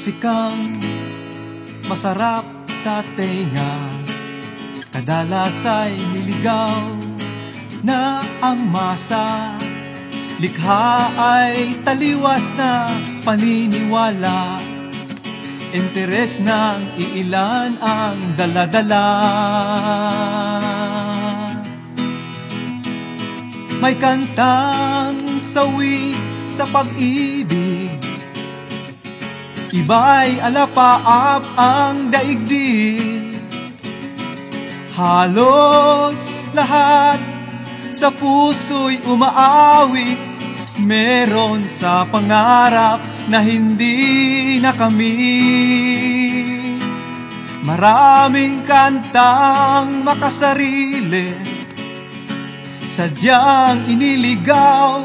Musikang masarap sa tenga. Kadalas ay niligaw na ang masa. Likha ay taliwas na paniniwala. Interes ng iilan ang daladala. May kantang sawi sa pag-ibig Iba'y alapaap ang daigdig. Halos lahat sa puso'y umaawit Meron sa pangarap na hindi na kami. Maraming kantang makasarili. Sadyang iniligaw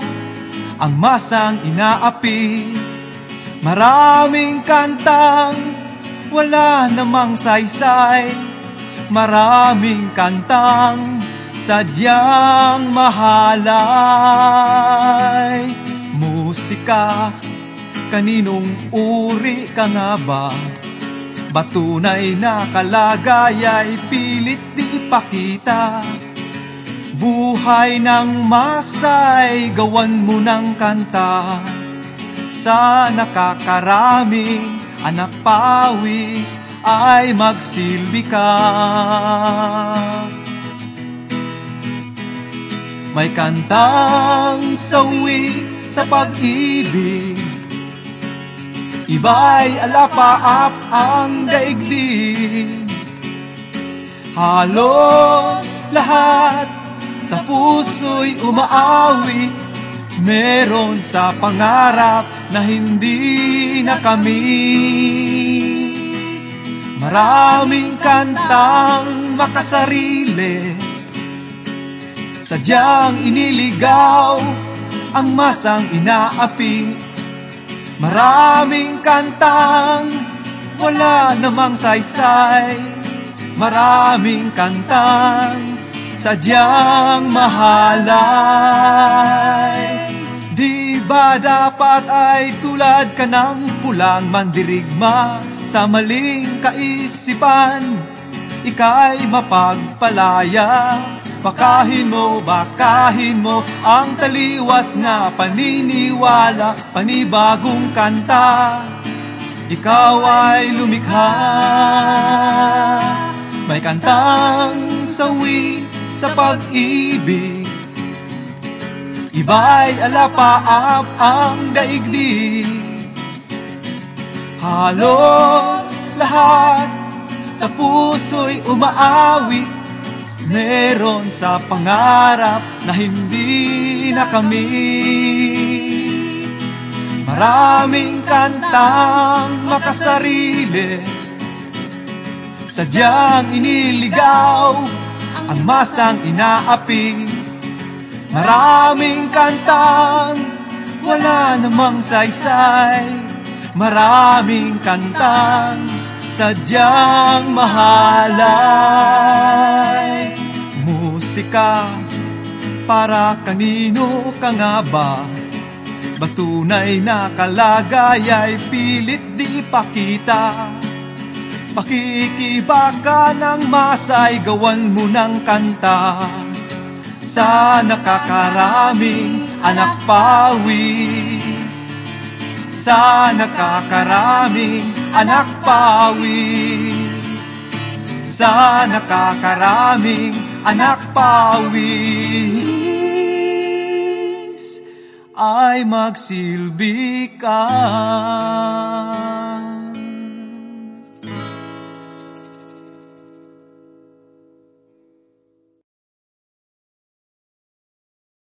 ang masang inaapi Maraming kantang wala namang saysay. Maraming kantang sadyang mahalay. Musika, kaninong uri ka nga ba? Batunay na kalagay ay pilit di ipakita? Buhay ng masay, gawan mo ng kanta sa nakakaraming anak pawis ay magsilbi ka. May kantang sawi sa pag-ibig Iba'y alapaap ang daigdig Halos lahat sa puso'y umaawit Meron sa pangarap na hindi na kami. Maraming kantang makasarili. Sadyang iniligaw ang masang inaapi. Maraming kantang wala namang saysay. Maraming kantang sadyang mahalay Di ba dapat ay tulad ka ng pulang mandirigma Sa maling kaisipan, ika'y mapagpalaya. Bakahin mo, bakahin mo ang taliwas na paniniwala Panibagong kanta, ikaw ay lumikha. May kantang sawi sa pag-ibig Iba'y alapaap ang daigdig. Halos lahat sa puso'y umaawit Meron sa pangarap na hindi na kami. Maraming kantang makasarili. Sadyang iniligaw ang masang inaapi Maraming kantang wala namang saysay. Maraming kantang sadyang mahalay. Musika para kanino ka nga ba? Batunay na kalagay ay pilit di ipakita Pakikibaka ng masay, gawan mo ng kanta Sa nakakaraming anak pawis Sa nakakaraming anak pawis Sa nakakaraming anak pawis Ay magsilbi ka